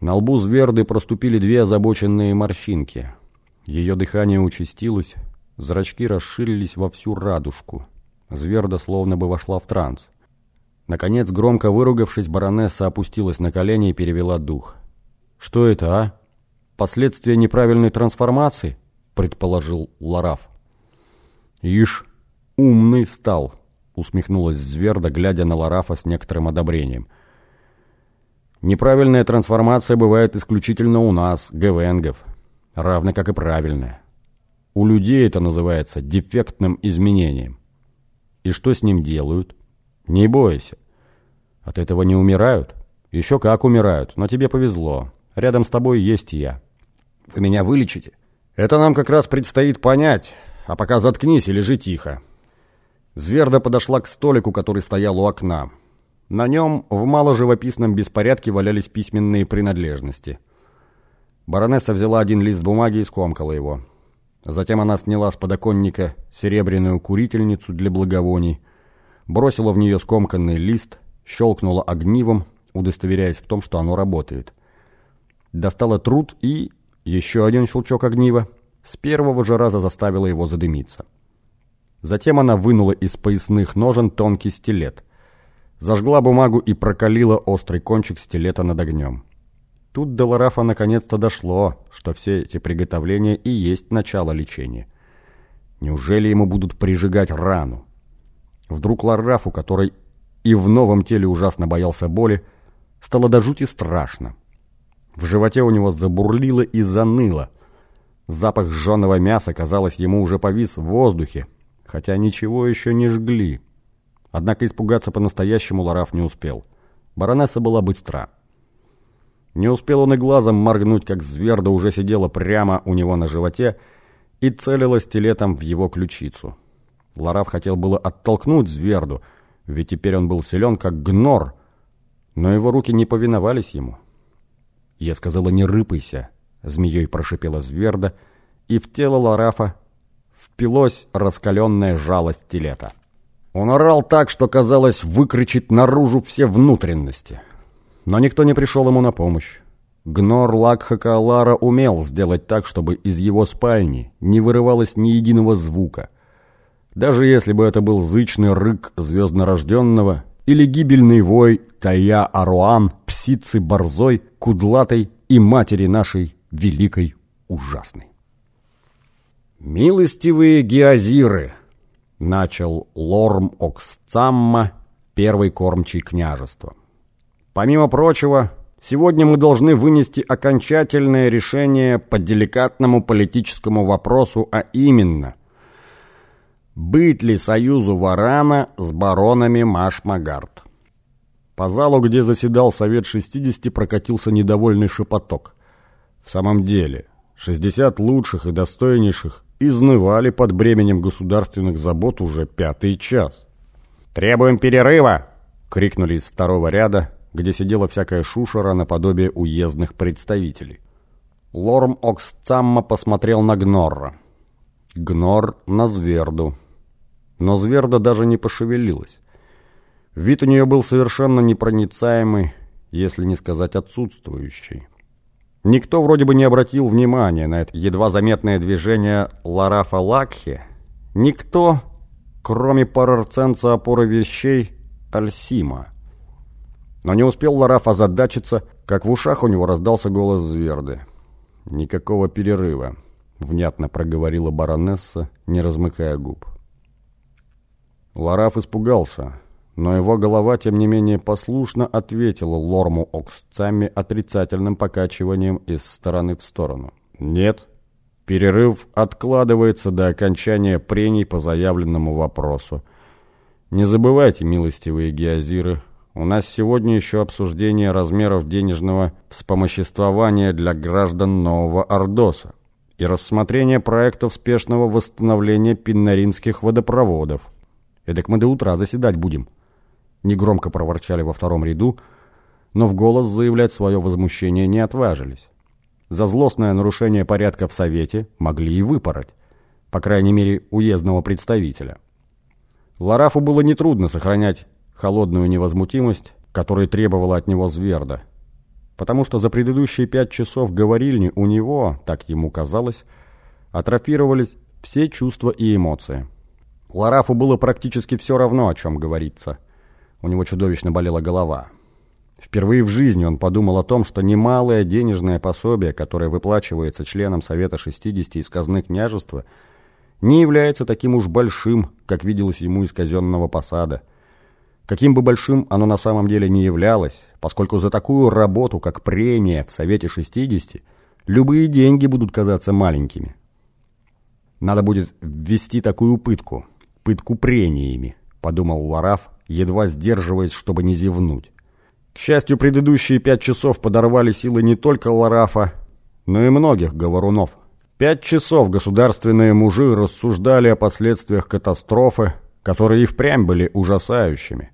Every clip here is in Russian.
На лбу Зверды проступили две озабоченные морщинки. Ее дыхание участилось, зрачки расширились во всю радужку. Зверда словно бы вошла в транс. Наконец, громко выругавшись, баронесса опустилась на колени и перевела дух. «Что это, а? Последствия неправильной трансформации?» — предположил Лараф. «Ишь, умный стал!» — усмехнулась Зверда, глядя на Ларафа с некоторым одобрением. «Неправильная трансформация бывает исключительно у нас, ГВНгов, равно как и правильная. У людей это называется дефектным изменением. И что с ним делают? Не бойся. От этого не умирают? Еще как умирают, но тебе повезло. Рядом с тобой есть я. Вы меня вылечите? Это нам как раз предстоит понять, а пока заткнись и лежи тихо. Зверда подошла к столику, который стоял у окна. На нем в маложивописном беспорядке валялись письменные принадлежности. Баронесса взяла один лист бумаги и скомкала его. Затем она сняла с подоконника серебряную курительницу для благовоний, бросила в нее скомканный лист, щелкнула огнивом, удостоверяясь в том, что оно работает. Достала труд и, еще один щелчок огнива, с первого же раза заставила его задымиться. Затем она вынула из поясных ножен тонкий стилет. Зажгла бумагу и прокалила острый кончик стилета над огнем. Тут до Ларафа наконец-то дошло, что все эти приготовления и есть начало лечения. Неужели ему будут прижигать рану? Вдруг Ларафу, который и в новом теле ужасно боялся боли, стало до жути страшно. В животе у него забурлило и заныло. Запах жженого мяса, казалось, ему уже повис в воздухе, хотя ничего еще не жгли. Однако испугаться по-настоящему Лараф не успел. Баронесса была быстра. Не успел он и глазом моргнуть, как зверда уже сидела прямо у него на животе и целила стилетом в его ключицу. Лараф хотел было оттолкнуть зверду, ведь теперь он был силен, как гнор, но его руки не повиновались ему. Я сказала, не рыпайся, змеей прошипела зверда, и в тело Ларафа впилось раскаленное жало стилета. Он орал так, что, казалось, выкричит наружу все внутренности — но никто не пришел ему на помощь. Гнор Лакхакалара умел сделать так, чтобы из его спальни не вырывалось ни единого звука. Даже если бы это был зычный рык звезднорожденного или гибельный вой Тая Аруан, псицы борзой, кудлатой и матери нашей великой ужасной. «Милостивые геозиры!» — начал Лорм Оксцамма, первый кормчий княжества. Помимо прочего, сегодня мы должны вынести окончательное решение по деликатному политическому вопросу, а именно быть ли союзу Варана с баронами Машмагард. По залу, где заседал Совет 60, прокатился недовольный шепоток. В самом деле, 60 лучших и достойнейших изнывали под бременем государственных забот уже пятый час. «Требуем перерыва!» — крикнули из второго ряда, где сидела всякая шушера наподобие уездных представителей. Лорм Оксцамма посмотрел на Гнорра. Гнор на Зверду. Но Зверда даже не пошевелилась. Вид у нее был совершенно непроницаемый, если не сказать отсутствующий. Никто вроде бы не обратил внимания на это едва заметное движение Ларафа Лакхи. Никто, кроме парарценца опоры вещей, Альсима. Но не успел Лараф озадачиться, как в ушах у него раздался голос Зверды. «Никакого перерыва», — внятно проговорила баронесса, не размыкая губ. Лараф испугался, но его голова, тем не менее, послушно ответила Лорму Оксцами отрицательным покачиванием из стороны в сторону. «Нет, перерыв откладывается до окончания прений по заявленному вопросу. Не забывайте, милостивые геозиры, у нас сегодня еще обсуждение размеров денежного вспомоществования для граждан Нового Ордоса и рассмотрение проектов спешного восстановления пиннаринских водопроводов. Эдак мы до утра заседать будем. Негромко проворчали во втором ряду, но в голос заявлять свое возмущение не отважились. За злостное нарушение порядка в Совете могли и выпороть, по крайней мере, уездного представителя. Ларафу было нетрудно сохранять холодную невозмутимость, которой требовала от него Зверда. потому что за предыдущие пять часов говорильни у него, так ему казалось, атрофировались все чувства и эмоции. Ларафу было практически все равно, о чем говорится. У него чудовищно болела голова. Впервые в жизни он подумал о том, что немалое денежное пособие, которое выплачивается членам Совета 60 из казны княжества, не является таким уж большим, как виделось ему из казенного посада. Каким бы большим оно на самом деле не являлось, поскольку за такую работу, как прение в Совете 60, любые деньги будут казаться маленькими. Надо будет ввести такую пытку, пытку прениями, подумал Лараф, едва сдерживаясь, чтобы не зевнуть. К счастью, предыдущие пять часов подорвали силы не только Ларафа, но и многих говорунов. Пять часов государственные мужи рассуждали о последствиях катастрофы, которые и впрямь были ужасающими.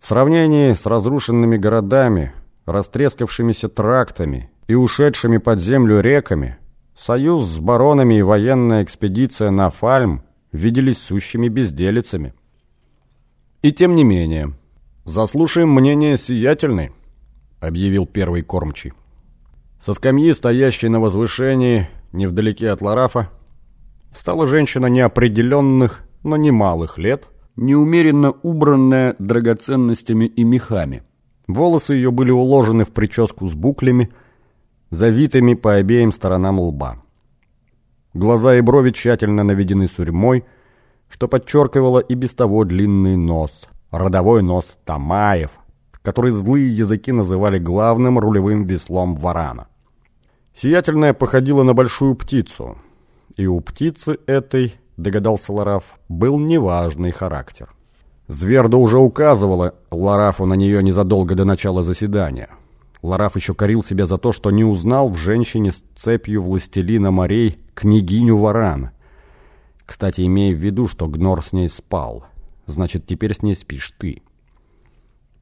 В сравнении с разрушенными городами, растрескавшимися трактами и ушедшими под землю реками, союз с баронами и военная экспедиция на Фальм виделись сущими безделицами. И тем не менее... «Заслушаем мнение сиятельной», — объявил первый кормчий. Со скамьи, стоящей на возвышении, невдалеке от Ларафа, встала женщина неопределенных, но немалых лет, неумеренно убранная драгоценностями и мехами. Волосы ее были уложены в прическу с буклями, завитыми по обеим сторонам лба. Глаза и брови тщательно наведены сурьмой, что подчеркивало и без того длинный нос — родовой нос Тамаев, который злые языки называли главным рулевым веслом варана. Сиятельная походила на большую птицу, и у птицы этой, догадался Лараф, был неважный характер. Зверда уже указывала Ларафу на нее незадолго до начала заседания. Лараф еще корил себя за то, что не узнал в женщине с цепью властелина морей княгиню Варана. Кстати, имея в виду, что Гнор с ней спал – значит, теперь с ней спишь ты.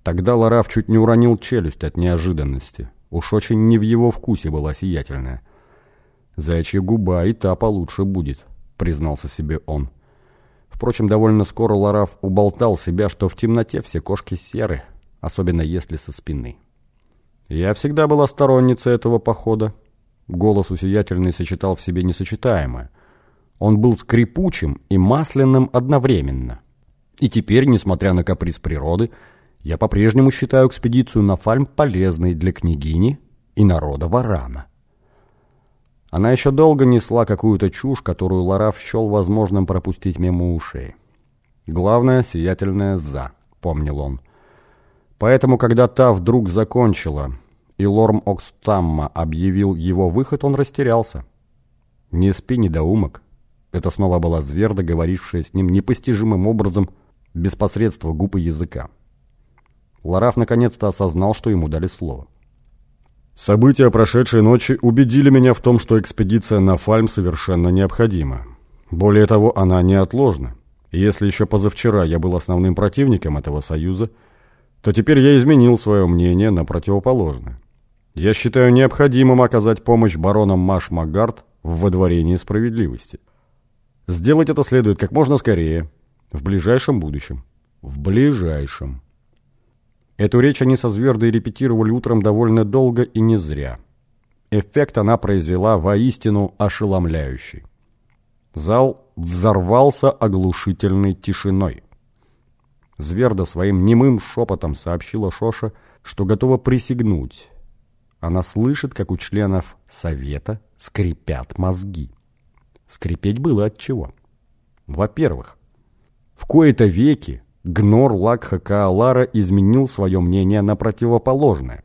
Тогда Лараф чуть не уронил челюсть от неожиданности. Уж очень не в его вкусе была сиятельная. «Заячья губа и та получше будет», — признался себе он. Впрочем, довольно скоро Лараф уболтал себя, что в темноте все кошки серы, особенно если со спины. «Я всегда была сторонницей этого похода». Голос у сиятельной сочетал в себе несочетаемое. Он был скрипучим и масляным одновременно. И теперь, несмотря на каприз природы, я по-прежнему считаю экспедицию на Фальм полезной для княгини и народа Варана. Она еще долго несла какую-то чушь, которую Лараф счел возможным пропустить мимо ушей. Главное, сиятельное «за», помнил он. Поэтому, когда та вдруг закончила, и Лорм Окстамма объявил его выход, он растерялся. «Не спи, недоумок». Это снова была Зверда, говорившая с ним непостижимым образом – без посредства губ и языка. Лараф наконец-то осознал, что ему дали слово. События прошедшей ночи убедили меня в том, что экспедиция на Фальм совершенно необходима. Более того, она неотложна. И если еще позавчера я был основным противником этого союза, то теперь я изменил свое мнение на противоположное. Я считаю необходимым оказать помощь баронам Маш Магард в водворении справедливости. Сделать это следует как можно скорее, в ближайшем будущем. В ближайшем. Эту речь они со Звердой репетировали утром довольно долго и не зря. Эффект она произвела воистину ошеломляющий. Зал взорвался оглушительной тишиной. Зверда своим немым шепотом сообщила Шоша, что готова присягнуть. Она слышит, как у членов совета скрипят мозги. Скрипеть было от чего? Во-первых, в кои-то веки Гнор Лакха Каалара изменил свое мнение на противоположное.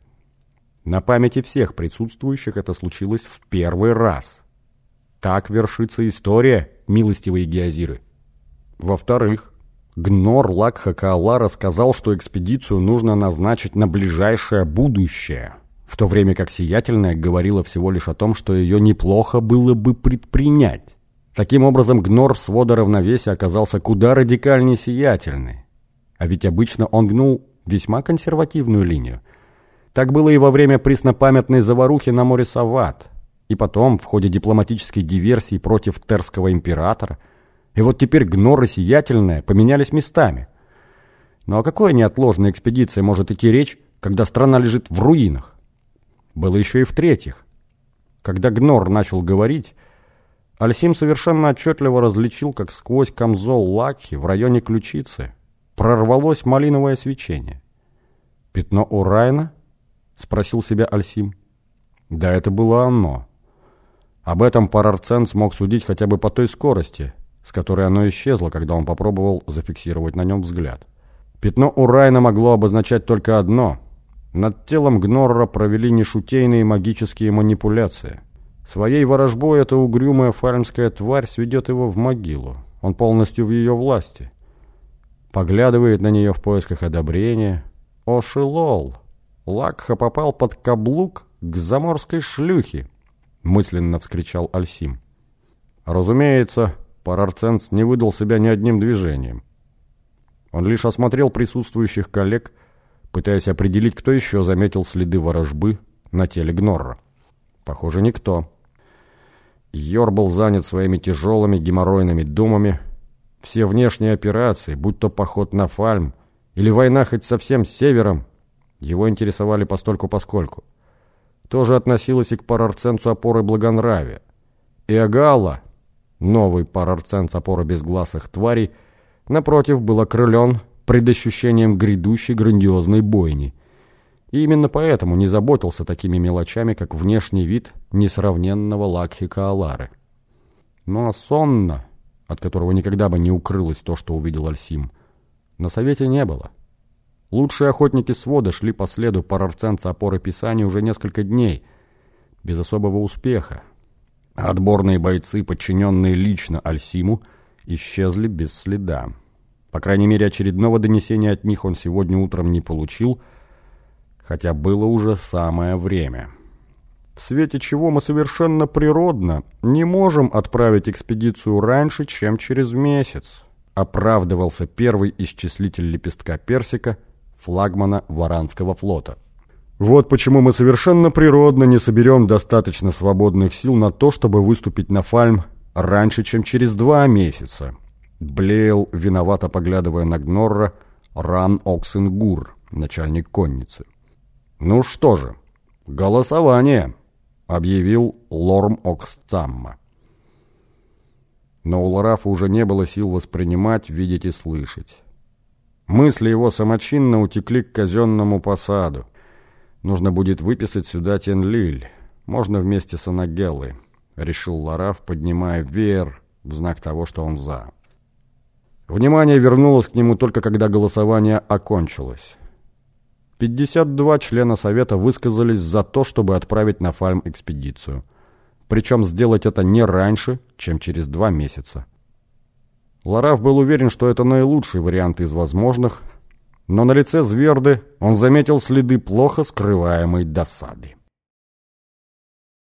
На памяти всех присутствующих это случилось в первый раз. Так вершится история, милостивые геозиры. Во-вторых, Гнор Лакха Каалара сказал, что экспедицию нужно назначить на ближайшее будущее, в то время как Сиятельная говорила всего лишь о том, что ее неплохо было бы предпринять. Таким образом, гнор свода равновесия оказался куда радикальнее сиятельный. А ведь обычно он гнул весьма консервативную линию. Так было и во время преснопамятной заварухи на море Сават, и потом в ходе дипломатической диверсии против терского императора. И вот теперь гнор и сиятельная поменялись местами. Ну о какой неотложной экспедиции может идти речь, когда страна лежит в руинах? было еще и в-третьих. Когда Гнор начал говорить, Альсим совершенно отчетливо различил, как сквозь камзол Лакхи в районе ключицы прорвалось малиновое свечение. «Пятно у Райна?» — спросил себя Альсим. Да, это было оно. Об этом Парарцен смог судить хотя бы по той скорости, с которой оно исчезло, когда он попробовал зафиксировать на нем взгляд. Пятно у Райна могло обозначать только одно. Над телом Гнорра провели нешутейные магические манипуляции. Своей ворожбой эта угрюмая фармская тварь сведет его в могилу. Он полностью в ее власти. Поглядывает на нее в поисках одобрения. О, Шилол! Лакха попал под каблук к заморской шлюхе, мысленно вскричал Альсим. Разумеется, Парарценс не выдал себя ни одним движением. Он лишь осмотрел присутствующих коллег, пытаясь определить, кто еще заметил следы ворожбы на теле Гнорра. Похоже, никто. Йор был занят своими тяжелыми геморройными думами. Все внешние операции, будь то поход на Фальм или война хоть совсем с севером, его интересовали постольку-поскольку. Тоже относилось и к парарценцу опоры благонравия. Агала, новый парарценц опоры безгласых тварей, напротив, был окрылен предощущением грядущей грандиозной бойни. И именно поэтому не заботился такими мелочами, как внешний вид несравненного Лакхи Каалары. Но сонно, от которого никогда бы не укрылось то, что увидел Альсим, на совете не было. Лучшие охотники свода шли по следу парарценца опоры Писания уже несколько дней, без особого успеха. А отборные бойцы, подчиненные лично Альсиму, исчезли без следа. По крайней мере, очередного донесения от них он сегодня утром не получил, хотя было уже самое время. В свете чего мы совершенно природно не можем отправить экспедицию раньше, чем через месяц, оправдывался первый исчислитель лепестка персика – флагмана Варанского флота. Вот почему мы совершенно природно не соберем достаточно свободных сил на то, чтобы выступить на Фальм раньше, чем через два месяца. Блеял, виновато поглядывая на Гнорра, Ран Оксенгур, начальник конницы. «Ну что же, голосование!» — объявил Лорм Оксцамма. Но у Ларафа уже не было сил воспринимать, видеть и слышать. Мысли его самочинно утекли к казенному посаду. Нужно будет выписать сюда Тенлиль. Можно вместе с Анагеллой, решил Лараф, поднимая веер в знак того, что он за. Внимание вернулось к нему только когда голосование окончилось. 52 члена Совета высказались за то, чтобы отправить на Фальм экспедицию. Причем сделать это не раньше, чем через два месяца. Лараф был уверен, что это наилучший вариант из возможных, но на лице Зверды он заметил следы плохо скрываемой досады.